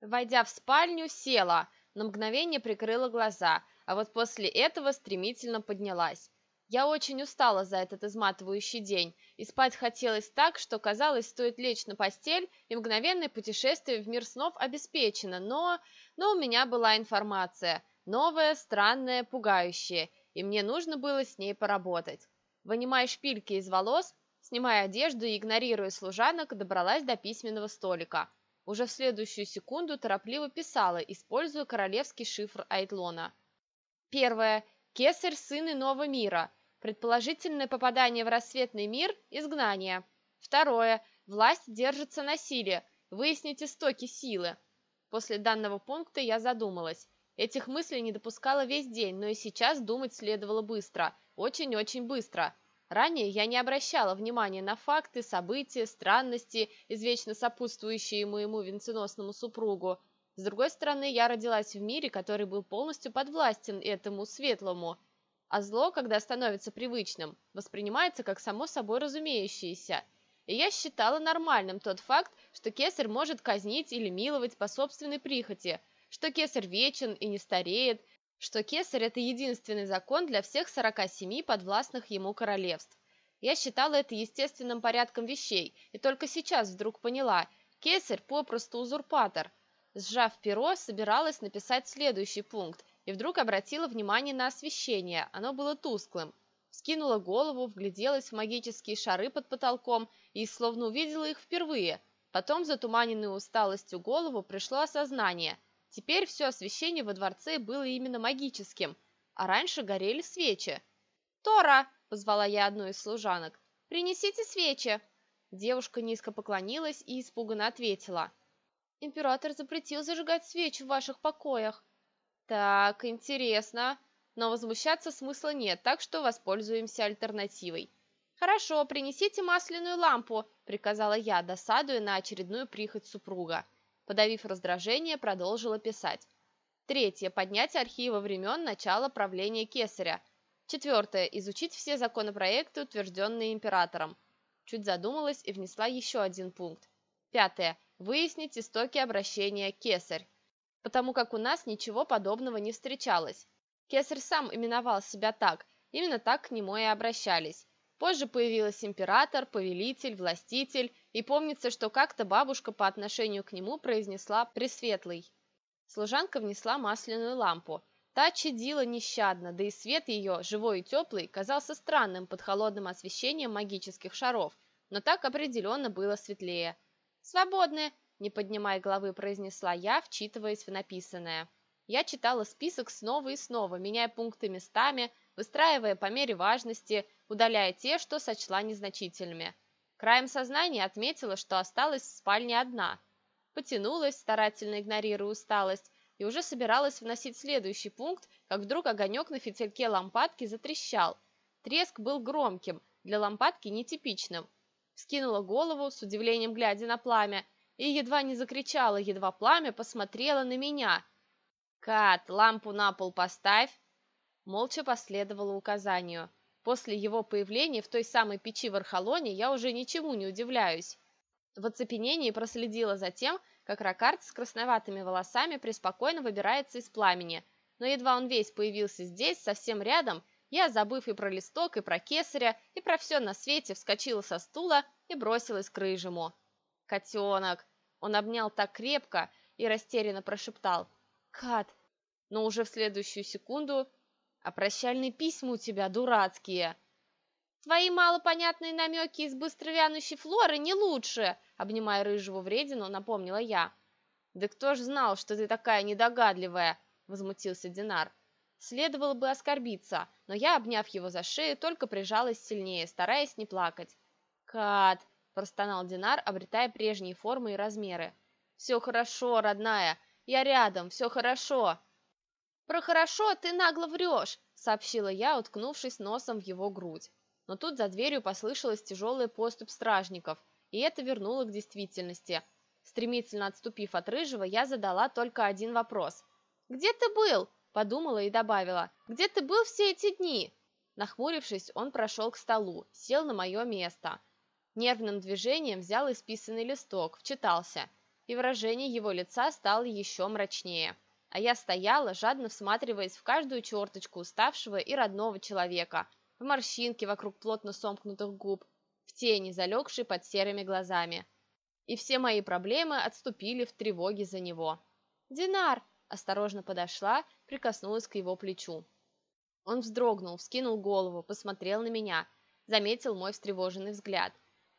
Войдя в спальню, села, на мгновение прикрыла глаза, а вот после этого стремительно поднялась. Я очень устала за этот изматывающий день, и спать хотелось так, что казалось, стоит лечь на постель, и мгновенное путешествие в мир снов обеспечено, но... Но у меня была информация, новая, странная, пугающая, и мне нужно было с ней поработать. Вынимая шпильки из волос, снимая одежду и игнорируя служанок, добралась до письменного столика. Уже в следующую секунду торопливо писала, используя королевский шифр Айтлона. Первое. Кесарь – сын иного мира. Предположительное попадание в рассветный мир – изгнание. Второе. Власть держится на силе. Выяснить истоки силы. После данного пункта я задумалась. Этих мыслей не допускала весь день, но и сейчас думать следовало быстро. Очень-очень быстро. Ранее я не обращала внимания на факты, события, странности, извечно сопутствующие моему венценосному супругу. С другой стороны, я родилась в мире, который был полностью подвластен этому светлому. А зло, когда становится привычным, воспринимается как само собой разумеющееся. И я считала нормальным тот факт, что кесарь может казнить или миловать по собственной прихоти, что кесарь вечен и не стареет, что кесарь – это единственный закон для всех 47 подвластных ему королевств. Я считала это естественным порядком вещей, и только сейчас вдруг поняла – кесарь попросту узурпатор. Сжав перо, собиралась написать следующий пункт, и вдруг обратила внимание на освещение, оно было тусклым. Скинула голову, вгляделась в магические шары под потолком и словно увидела их впервые. Потом, затуманенную усталостью голову, пришло осознание – Теперь все освещение во дворце было именно магическим, а раньше горели свечи. «Тора!» – позвала я одну из служанок. «Принесите свечи!» Девушка низко поклонилась и испуганно ответила. «Император запретил зажигать свечи в ваших покоях». «Так, интересно. Но возмущаться смысла нет, так что воспользуемся альтернативой». «Хорошо, принесите масляную лампу», – приказала я, досадуя на очередную прихоть супруга. Подавив раздражение, продолжила писать. Третье. Поднять архивы времен начала правления Кесаря. Четвертое. Изучить все законопроекты, утвержденные императором. Чуть задумалась и внесла еще один пункт. Пятое. Выяснить истоки обращения Кесарь. Потому как у нас ничего подобного не встречалось. Кесарь сам именовал себя так, именно так к нему и обращались. Позже появился император, повелитель, властитель, и помнится, что как-то бабушка по отношению к нему произнесла «пресветлый». Служанка внесла масляную лампу. Та чадила нещадно, да и свет ее, живой и теплый, казался странным под холодным освещением магических шаров, но так определенно было светлее. «Свободны!» – не поднимая головы, произнесла я, вчитываясь в написанное. Я читала список снова и снова, меняя пункты местами, выстраивая по мере важности, удаляя те, что сочла незначительными. Краем сознания отметила, что осталась в спальне одна. Потянулась, старательно игнорируя усталость, и уже собиралась вносить следующий пункт, как вдруг огонек на фитильке лампадки затрещал. Треск был громким, для лампадки нетипичным. Скинула голову, с удивлением глядя на пламя, и едва не закричала, едва пламя посмотрело на меня. «Кат, лампу на пол поставь!» молча последовала указанию. После его появления в той самой печи в Архалоне я уже ничему не удивляюсь. В оцепенении проследила за тем, как Ракард с красноватыми волосами преспокойно выбирается из пламени, но едва он весь появился здесь, совсем рядом, я, забыв и про листок, и про кесаря, и про все на свете, вскочила со стула и бросилась к рыжему. «Котенок!» Он обнял так крепко и растерянно прошептал «Кат!» Но уже в следующую секунду а прощальные письма у тебя дурацкие. Твои малопонятные намеки из быстровянущей флоры не лучше, обнимая рыжего вредину, напомнила я. Да кто ж знал, что ты такая недогадливая, возмутился Динар. Следовало бы оскорбиться, но я, обняв его за шею, только прижалась сильнее, стараясь не плакать. «Кат!» – простонал Динар, обретая прежние формы и размеры. «Все хорошо, родная, я рядом, все хорошо!» «Про хорошо ты нагло врешь», — сообщила я, уткнувшись носом в его грудь. Но тут за дверью послышалась тяжелая поступь стражников, и это вернуло к действительности. Стремительно отступив от рыжего, я задала только один вопрос. «Где ты был?» – подумала и добавила. «Где ты был все эти дни?» Нахмурившись, он прошел к столу, сел на мое место. Нервным движением взял исписанный листок, вчитался. и выражение его лица стало еще мрачнее. А я стояла, жадно всматриваясь в каждую черточку уставшего и родного человека, в морщинки вокруг плотно сомкнутых губ, в тени, залегшей под серыми глазами. И все мои проблемы отступили в тревоге за него. «Динар!» – осторожно подошла, прикоснулась к его плечу. Он вздрогнул, вскинул голову, посмотрел на меня, заметил мой встревоженный взгляд.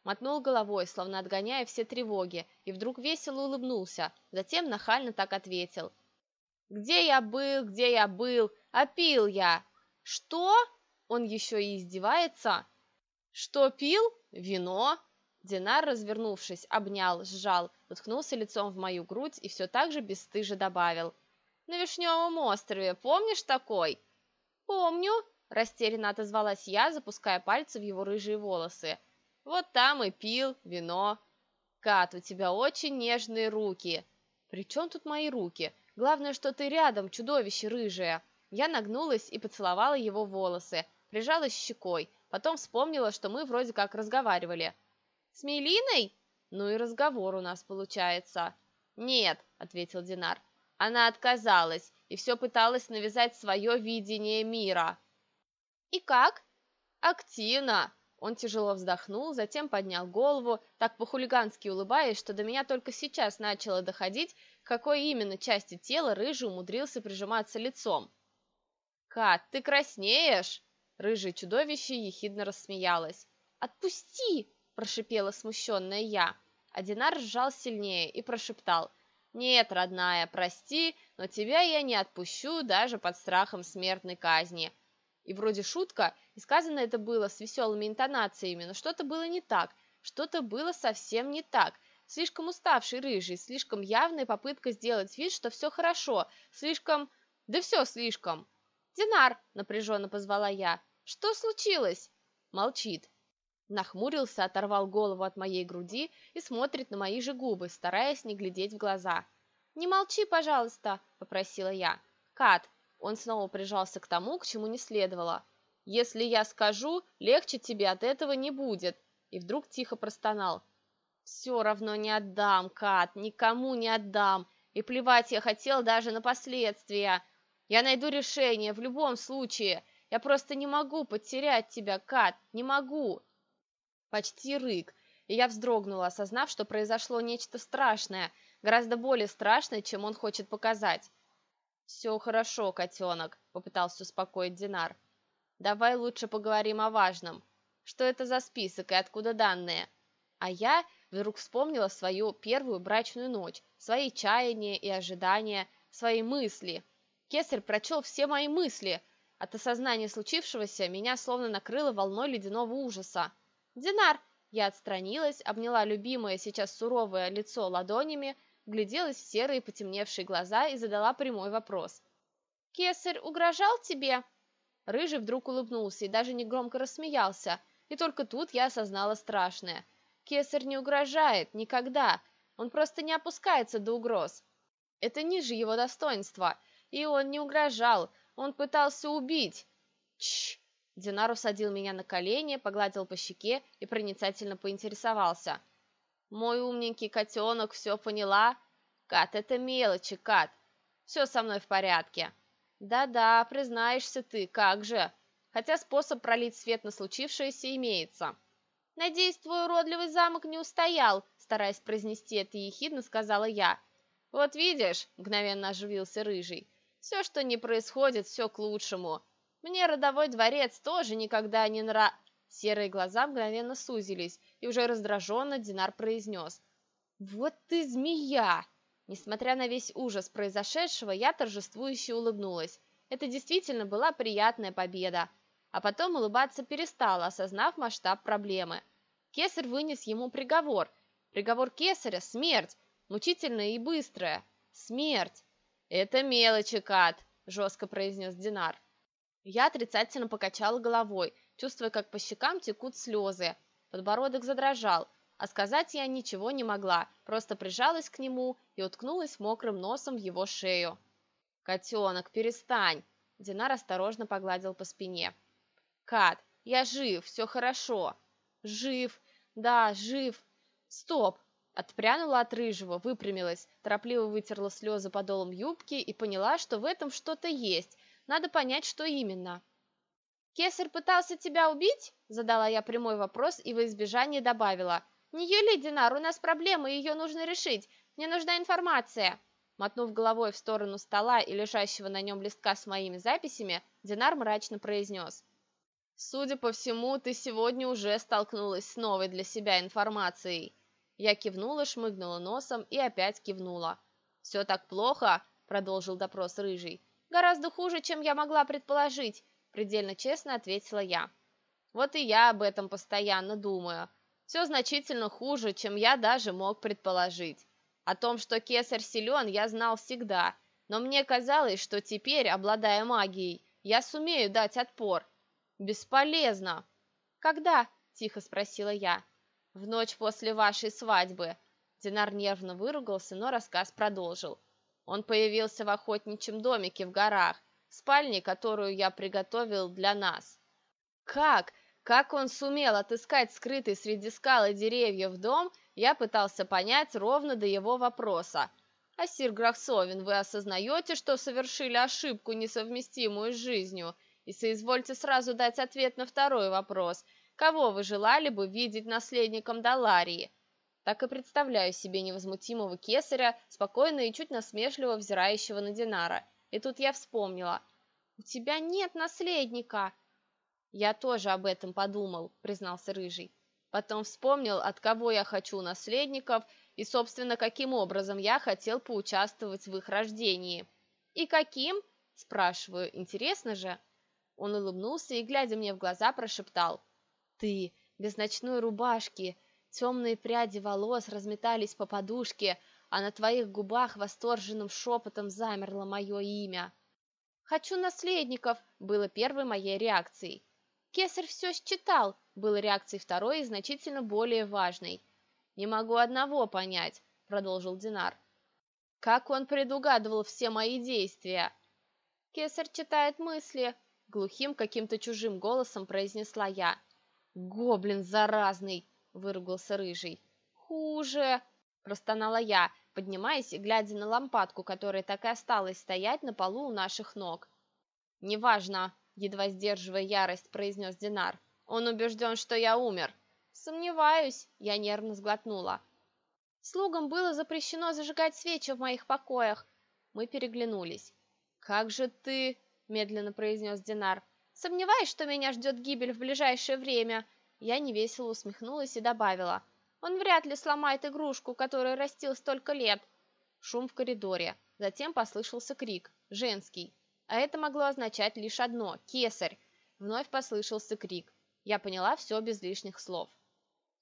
Мотнул головой, словно отгоняя все тревоги, и вдруг весело улыбнулся, затем нахально так ответил. «Где я был, где я был? А пил я!» «Что?» Он еще и издевается. «Что пил? Вино?» Динар, развернувшись, обнял, сжал, уткнулся лицом в мою грудь и все так же бесстыже добавил. «На Вишневом острове, помнишь такой?» «Помню», – растерянно отозвалась я, запуская пальцы в его рыжие волосы. «Вот там и пил вино». «Кат, у тебя очень нежные руки». «При чем тут мои руки? Главное, что ты рядом, чудовище рыжее». Я нагнулась и поцеловала его волосы, прижалась щекой, потом вспомнила, что мы вроде как разговаривали. «С Мейлиной?» «Ну и разговор у нас получается». «Нет», — ответил Динар, — «она отказалась и все пыталась навязать свое видение мира». «И как?» «Активно!» Он тяжело вздохнул, затем поднял голову, так по-хулигански улыбаясь, что до меня только сейчас начало доходить, к какой именно части тела рыжий умудрился прижиматься лицом. «Кат, ты краснеешь!» Рыжее чудовище ехидно рассмеялось. «Отпусти!» – прошипела смущенная я. А Динар сжал сильнее и прошептал. «Нет, родная, прости, но тебя я не отпущу даже под страхом смертной казни». И вроде шутка, и сказано это было с веселыми интонациями, но что-то было не так, что-то было совсем не так. Слишком уставший рыжий, слишком явная попытка сделать вид, что все хорошо, слишком... да все слишком. «Динар!» – напряженно позвала я. «Что случилось?» Молчит. Нахмурился, оторвал голову от моей груди и смотрит на мои же губы, стараясь не глядеть в глаза. «Не молчи, пожалуйста!» – попросила я. «Кат!» – он снова прижался к тому, к чему не следовало. «Если я скажу, легче тебе от этого не будет!» И вдруг тихо простонал. «Все равно не отдам, Кат, никому не отдам, и плевать я хотел даже на последствия!» Я найду решение в любом случае. Я просто не могу потерять тебя, Кат, не могу. Почти рык, и я вздрогнула, осознав, что произошло нечто страшное, гораздо более страшное, чем он хочет показать. «Все хорошо, котенок», — попытался успокоить Динар. «Давай лучше поговорим о важном. Что это за список и откуда данные?» А я вдруг вспомнила свою первую брачную ночь, свои чаяния и ожидания, свои мысли — Кесарь прочел все мои мысли. От осознания случившегося меня словно накрыло волной ледяного ужаса. «Динар!» Я отстранилась, обняла любимое, сейчас суровое лицо ладонями, гляделась в серые потемневшие глаза и задала прямой вопрос. «Кесарь угрожал тебе?» Рыжий вдруг улыбнулся и даже негромко рассмеялся, и только тут я осознала страшное. Кесарь не угрожает, никогда, он просто не опускается до угроз. Это ниже его достоинства — и он не угрожал, он пытался убить. Чш! Динар усадил меня на колени, погладил по щеке и проницательно поинтересовался. Мой умненький котенок все поняла? Кат, это мелочи, Кат. Все со мной в порядке. Да-да, признаешься ты, как же. Хотя способ пролить свет на случившееся имеется. Надеюсь, твой уродливый замок не устоял, стараясь произнести это ехидно, сказала я. Вот видишь, мгновенно оживился рыжий. Все, что не происходит, все к лучшему. Мне родовой дворец тоже никогда не нра...» Серые глаза мгновенно сузились, и уже раздраженно Динар произнес. «Вот ты змея!» Несмотря на весь ужас произошедшего, я торжествующе улыбнулась. Это действительно была приятная победа. А потом улыбаться перестала, осознав масштаб проблемы. Кесарь вынес ему приговор. Приговор Кесаря – смерть, мучительная и быстрая. Смерть. «Это мелочи, Кат», – жестко произнес Динар. Я отрицательно покачала головой, чувствуя, как по щекам текут слезы. Подбородок задрожал, а сказать я ничего не могла, просто прижалась к нему и уткнулась мокрым носом в его шею. «Котенок, перестань!» Динар осторожно погладил по спине. «Кат, я жив, все хорошо!» «Жив! Да, жив! Стоп! Отпрянула от рыжего, выпрямилась, торопливо вытерла слезы подолом юбки и поняла, что в этом что-то есть. Надо понять, что именно. «Кесарь пытался тебя убить?» – задала я прямой вопрос и во избежание добавила. «Не юли, Динар, у нас проблемы, ее нужно решить. Мне нужна информация». Мотнув головой в сторону стола и лежащего на нем листка с моими записями, Динар мрачно произнес. «Судя по всему, ты сегодня уже столкнулась с новой для себя информацией». Я кивнула, шмыгнула носом и опять кивнула. «Все так плохо?» – продолжил допрос Рыжий. «Гораздо хуже, чем я могла предположить», – предельно честно ответила я. «Вот и я об этом постоянно думаю. Все значительно хуже, чем я даже мог предположить. О том, что кесарь силен, я знал всегда, но мне казалось, что теперь, обладая магией, я сумею дать отпор. Бесполезно!» «Когда?» – тихо спросила я. В ночь после вашей свадьбы. Динар нервно выругался, но рассказ продолжил. Он появился в охотничьем домике в горах, в спальне, которую я приготовил для нас. Как? Как он сумел отыскать скрытый среди скал и деревьев дом, я пытался понять ровно до его вопроса. «Асир Грахсовин, вы осознаете, что совершили ошибку, несовместимую с жизнью?» И соизвольте сразу дать ответ на второй вопрос – Кого вы желали бы видеть наследником Даларии? Так и представляю себе невозмутимого кесаря, спокойно и чуть насмешливо взирающего на Динара. И тут я вспомнила. «У тебя нет наследника!» «Я тоже об этом подумал», — признался Рыжий. Потом вспомнил, от кого я хочу наследников и, собственно, каким образом я хотел поучаствовать в их рождении. «И каким?» – спрашиваю. «Интересно же?» Он улыбнулся и, глядя мне в глаза, прошептал ты, без ночной рубашки, темные пряди волос разметались по подушке, а на твоих губах восторженным шепотом замерло мое имя. «Хочу наследников!» было первой моей реакцией. «Кесарь все считал!» было реакцией второй и значительно более важной. «Не могу одного понять», — продолжил Динар. «Как он предугадывал все мои действия?» «Кесарь читает мысли», — глухим каким-то чужим голосом произнесла я. «Гоблин заразный!» – выругался рыжий. «Хуже!» – простонала я, поднимаясь и глядя на лампадку, которая так и осталась стоять на полу у наших ног. «Неважно!» – едва сдерживая ярость, произнес Динар. «Он убежден, что я умер!» «Сомневаюсь!» – я нервно сглотнула. «Слугам было запрещено зажигать свечи в моих покоях!» Мы переглянулись. «Как же ты...» – медленно произнес Динар. Сомневаюсь, что меня ждет гибель в ближайшее время. Я невесело усмехнулась и добавила. Он вряд ли сломает игрушку, которую растил столько лет. Шум в коридоре. Затем послышался крик. Женский. А это могло означать лишь одно. Кесарь. Вновь послышался крик. Я поняла все без лишних слов.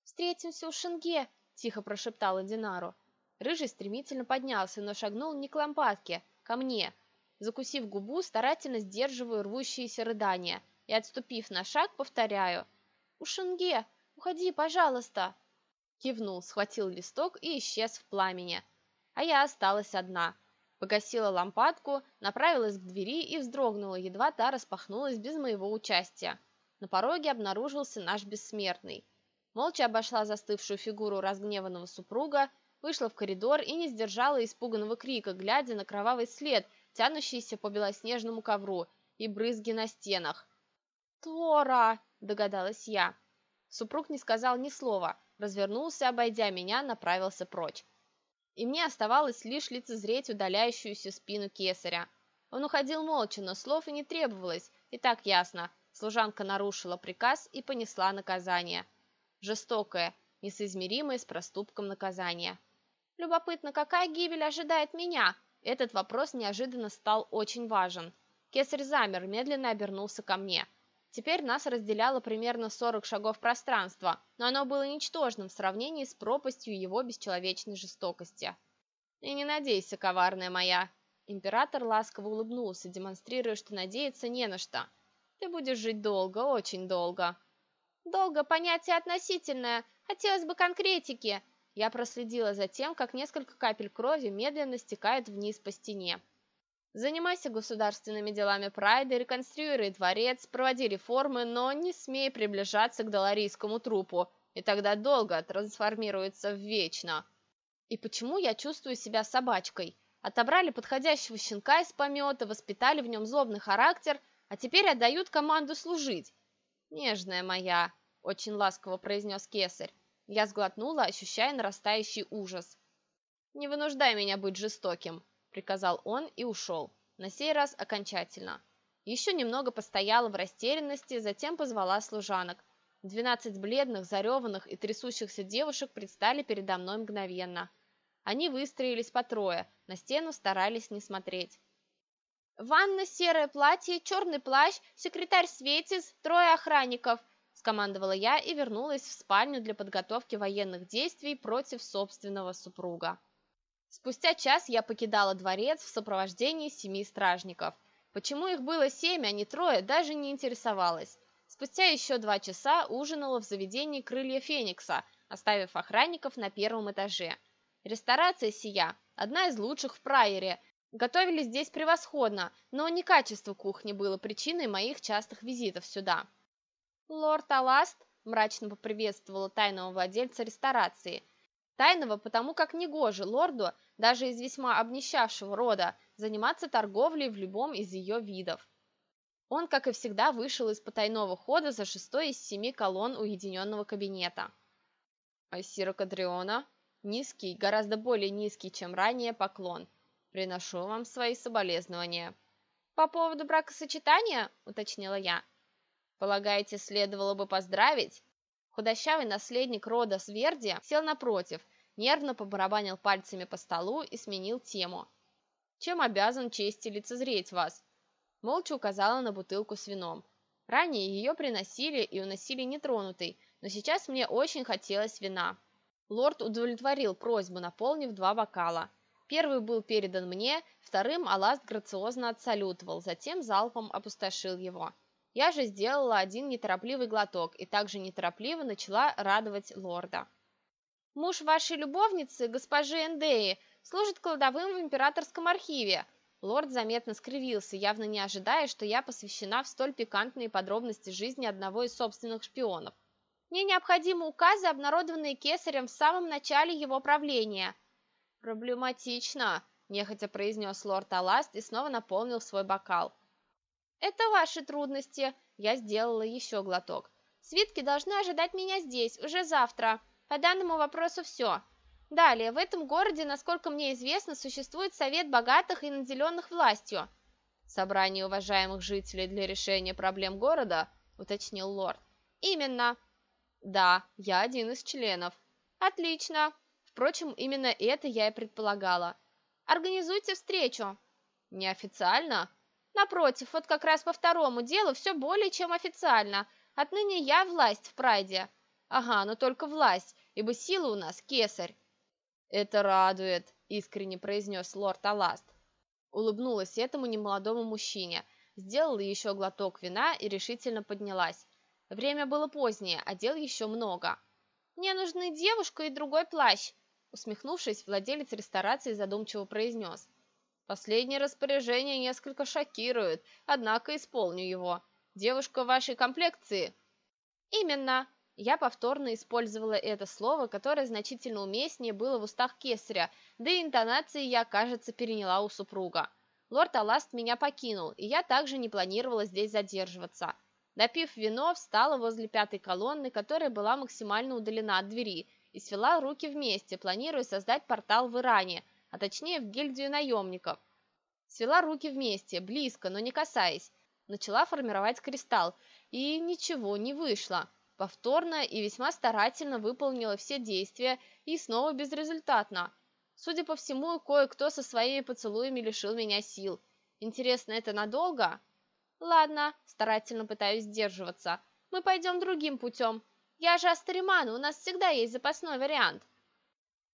«Встретимся у Шенге», – тихо прошептала Динару. Рыжий стремительно поднялся, но шагнул не к лампадке, ко мне – Закусив губу, старательно сдерживаю рвущиеся рыдания и, отступив на шаг, повторяю «Ушенге, уходи, пожалуйста!» Кивнул, схватил листок и исчез в пламени. А я осталась одна. Погасила лампадку, направилась к двери и вздрогнула, едва та распахнулась без моего участия. На пороге обнаружился наш бессмертный. Молча обошла застывшую фигуру разгневанного супруга, вышла в коридор и не сдержала испуганного крика, глядя на кровавый след – тянущиеся по белоснежному ковру, и брызги на стенах. «Тора!» – догадалась я. Супруг не сказал ни слова, развернулся, обойдя меня, направился прочь. И мне оставалось лишь лицезреть удаляющуюся спину кесаря. Он уходил молча, но слов и не требовалось, и так ясно. Служанка нарушила приказ и понесла наказание. Жестокое, несоизмеримое с проступком наказание. «Любопытно, какая гибель ожидает меня?» Этот вопрос неожиданно стал очень важен. Кесарь замер, медленно обернулся ко мне. Теперь нас разделяло примерно 40 шагов пространства, но оно было ничтожным в сравнении с пропастью его бесчеловечной жестокости. «И не надейся, коварная моя!» Император ласково улыбнулся, демонстрируя, что надеяться не на что. «Ты будешь жить долго, очень долго». «Долго понятие относительное. Хотелось бы конкретики. Я проследила за тем, как несколько капель крови медленно стекают вниз по стене. Занимайся государственными делами Прайда, реконструируй дворец, проводи реформы, но не смей приближаться к доларийскому трупу, и тогда долго трансформируется в вечно. И почему я чувствую себя собачкой? Отобрали подходящего щенка из помета, воспитали в нем злобный характер, а теперь отдают команду служить. «Нежная моя», — очень ласково произнес кесарь. Я сглотнула, ощущая нарастающий ужас. «Не вынуждай меня быть жестоким», — приказал он и ушел. На сей раз окончательно. Еще немного постояла в растерянности, затем позвала служанок. Двенадцать бледных, зареванных и трясущихся девушек предстали передо мной мгновенно. Они выстроились по трое, на стену старались не смотреть. «Ванна, серое платье, черный плащ, секретарь Светис, трое охранников», скомандовала я и вернулась в спальню для подготовки военных действий против собственного супруга. Спустя час я покидала дворец в сопровождении семи стражников. Почему их было семь, а не трое, даже не интересовалась. Спустя еще два часа ужинала в заведении «Крылья Феникса», оставив охранников на первом этаже. Ресторация сия – одна из лучших в Прайере. Готовили здесь превосходно, но не качество кухни было причиной моих частых визитов сюда. «Лорд Аласт», – мрачно поприветствовала тайного владельца ресторации – Тайного, потому как негоже лорду, даже из весьма обнищавшего рода, заниматься торговлей в любом из ее видов. Он, как и всегда, вышел из потайного хода за шестой из семи колонн уединенного кабинета. Айсира Кадриона, низкий, гораздо более низкий, чем ранее, поклон. Приношу вам свои соболезнования. По поводу бракосочетания, уточнила я. Полагаете, следовало бы поздравить? Худощавый наследник рода Сверди сел напротив, нервно побарабанил пальцами по столу и сменил тему. «Чем обязан чести лицезреть вас?» Молча указала на бутылку с вином. Ранее ее приносили и уносили нетронутой, но сейчас мне очень хотелось вина. Лорд удовлетворил просьбу, наполнив два бокала. Первый был передан мне, вторым Аласт грациозно отсалютовал, затем залпом опустошил его. Я же сделала один неторопливый глоток и также неторопливо начала радовать лорда. Муж вашей любовницы, госпожи Эндеи, служит кладовым в императорском архиве. Лорд заметно скривился, явно не ожидая, что я посвящена в столь пикантные подробности жизни одного из собственных шпионов. Мне необходимы указы, обнародованные кесарем в самом начале его правления. Проблематично, нехотя произнес лорд Аласт и снова наполнил свой бокал. «Это ваши трудности», – я сделала еще глоток. «Свитки должны ожидать меня здесь, уже завтра. По данному вопросу все. Далее, в этом городе, насколько мне известно, существует совет богатых и наделенных властью». «Собрание уважаемых жителей для решения проблем города», – уточнил лорд. «Именно». «Да, я один из членов». «Отлично. Впрочем, именно это я и предполагала. Организуйте встречу». «Неофициально?» Напротив, вот как раз по второму делу все более чем официально. Отныне я власть в прайде. Ага, но только власть, ибо сила у нас кесарь. Это радует, искренне произнес лорд Аласт. Улыбнулась этому немолодому мужчине, сделала еще глоток вина и решительно поднялась. Время было позднее, а дел еще много. «Мне нужны девушка и другой плащ», усмехнувшись, владелец ресторации задумчиво произнес. Последнее распоряжение несколько шокирует, однако исполню его. Девушка вашей комплекции?» «Именно!» Я повторно использовала это слово, которое значительно уместнее было в устах кесаря, да и интонации я, кажется, переняла у супруга. Лорд Аласт меня покинул, и я также не планировала здесь задерживаться. Допив вино, встала возле пятой колонны, которая была максимально удалена от двери, и свела руки вместе, планируя создать портал в Иране – а точнее в гильдию наемников. Свела руки вместе, близко, но не касаясь. Начала формировать кристалл, и ничего не вышло. Повторно и весьма старательно выполнила все действия, и снова безрезультатно. Судя по всему, кое-кто со своими поцелуями лишил меня сил. Интересно, это надолго? Ладно, старательно пытаюсь сдерживаться. Мы пойдем другим путем. Я же Астариман, у нас всегда есть запасной вариант.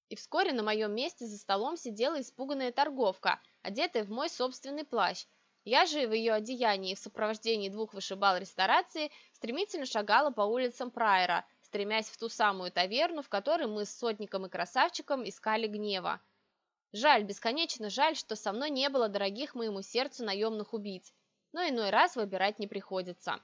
И вскоре на моем месте за столом сидела испуганная торговка, одетая в мой собственный плащ. Я же в ее одеянии в сопровождении двух вышибал ресторации стремительно шагала по улицам Прайера, стремясь в ту самую таверну, в которой мы с сотником и красавчиком искали гнева. Жаль, бесконечно жаль, что со мной не было дорогих моему сердцу наемных убийц, но иной раз выбирать не приходится.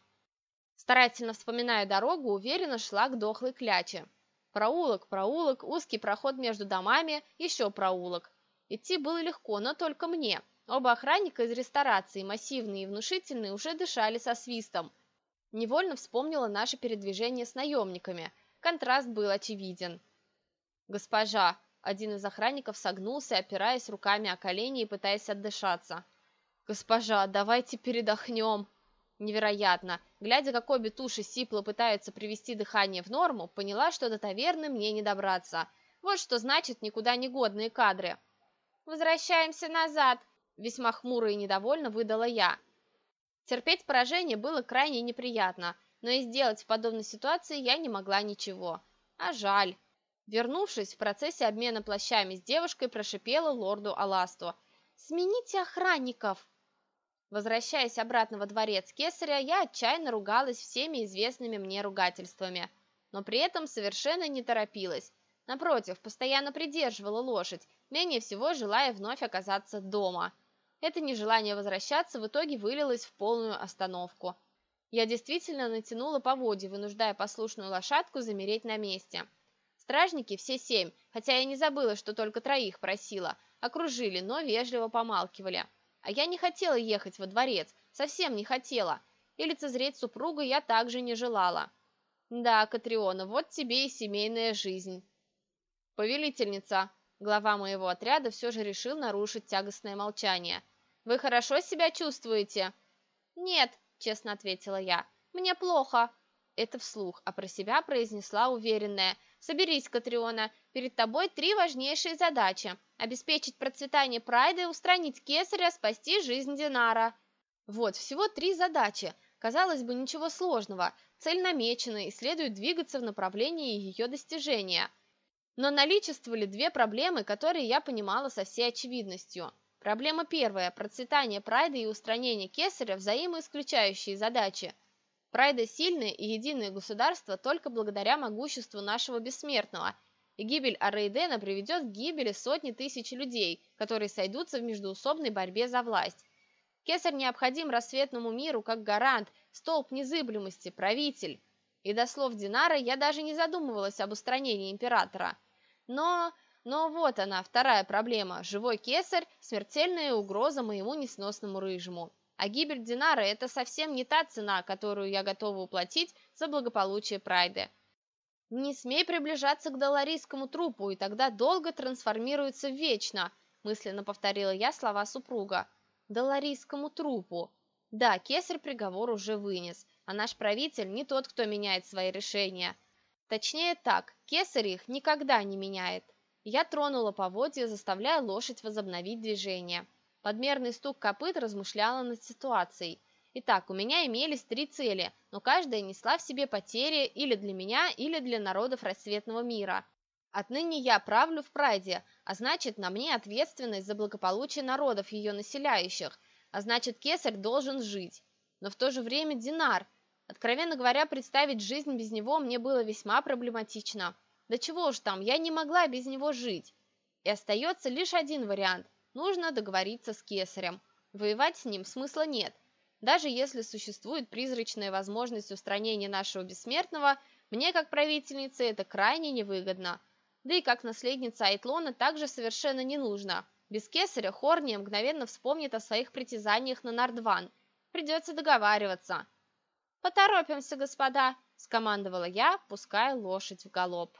Старательно вспоминая дорогу, уверенно шла к дохлой кляче. Проулок, проулок, узкий проход между домами, еще проулок. Идти было легко, но только мне. Оба охранника из ресторации, массивные и внушительные, уже дышали со свистом. Невольно вспомнила наше передвижение с наемниками. Контраст был очевиден. «Госпожа!» Один из охранников согнулся, опираясь руками о колени и пытаясь отдышаться. «Госпожа, давайте передохнем!» Невероятно! Глядя, как обе туши сипло пытаются привести дыхание в норму, поняла, что до таверны мне не добраться. Вот что значит никуда не годные кадры. «Возвращаемся назад!» Весьма хмуро и недовольно выдала я. Терпеть поражение было крайне неприятно, но и сделать в подобной ситуации я не могла ничего. А жаль. Вернувшись, в процессе обмена плащами с девушкой прошипела лорду Аласту. «Смените охранников!» Возвращаясь обратно во дворец Кесаря, я отчаянно ругалась всеми известными мне ругательствами, но при этом совершенно не торопилась. Напротив, постоянно придерживала лошадь, менее всего желая вновь оказаться дома. Это нежелание возвращаться в итоге вылилось в полную остановку. Я действительно натянула поводья, вынуждая послушную лошадку замереть на месте. Стражники, все семь, хотя я не забыла, что только троих просила, окружили, но вежливо помалкивали. А я не хотела ехать во дворец, совсем не хотела, и лицезреть супруга я также не желала. Да, Катриона, вот тебе и семейная жизнь. Повелительница, глава моего отряда все же решил нарушить тягостное молчание – вы хорошо себя чувствуете?» «Нет», — честно ответила я, — «мне плохо». Это вслух, а про себя произнесла уверенная. «Соберись, Катриона, перед тобой три важнейшие задачи. Обеспечить процветание Прайда и устранить Кесаря, спасти жизнь Динара». Вот, всего три задачи. Казалось бы, ничего сложного. Цель намечена, и следует двигаться в направлении ее достижения. Но наличествовали две проблемы, которые я понимала со всей очевидностью. Проблема первая – процветание Прайда и устранение Кесаря – взаимоисключающие задачи. Прайда – сильное и единое государство только благодаря могуществу нашего бессмертного, и гибель Арейдена приведет к гибели сотни тысяч людей, которые сойдутся в междуусобной борьбе за власть. Кесарь необходим рассветному миру как гарант, столб незыблемости, правитель. И до слов Динара я даже не задумывалась об устранении императора. Но но вот она, вторая проблема. Живой кесарь – смертельная угроза моему несносному рыжему. А гибель Динара – это совсем не та цена, которую я готова уплатить за благополучие Прайды. Не смей приближаться к доларийскому трупу, и тогда долго трансформируется в вечно, мысленно повторила я слова супруга. Доларийскому трупу. Да, кесарь приговор уже вынес, а наш правитель не тот, кто меняет свои решения. Точнее так, кесарь их никогда не меняет. Я тронула поводья, заставляя лошадь возобновить движение. Подмерный стук копыт размышляла над ситуацией. Итак, у меня имелись три цели, но каждая несла в себе потери или для меня, или для народов рассветного мира. Отныне я правлю в Прайде, а значит, на мне ответственность за благополучие народов ее населяющих, а значит, кесарь должен жить. Но в то же время Динар. Откровенно говоря, представить жизнь без него мне было весьма проблематично. Да чего уж там, я не могла без него жить. И остается лишь один вариант. Нужно договориться с кесарем. Воевать с ним смысла нет. Даже если существует призрачная возможность устранения нашего бессмертного, мне, как правительнице, это крайне невыгодно. Да и как наследница Айтлона также совершенно не нужно. Без кесаря Хорния мгновенно вспомнит о своих притязаниях на Нардван. Придется договариваться. «Поторопимся, господа!» – скомандовала я, пуская лошадь в галоп.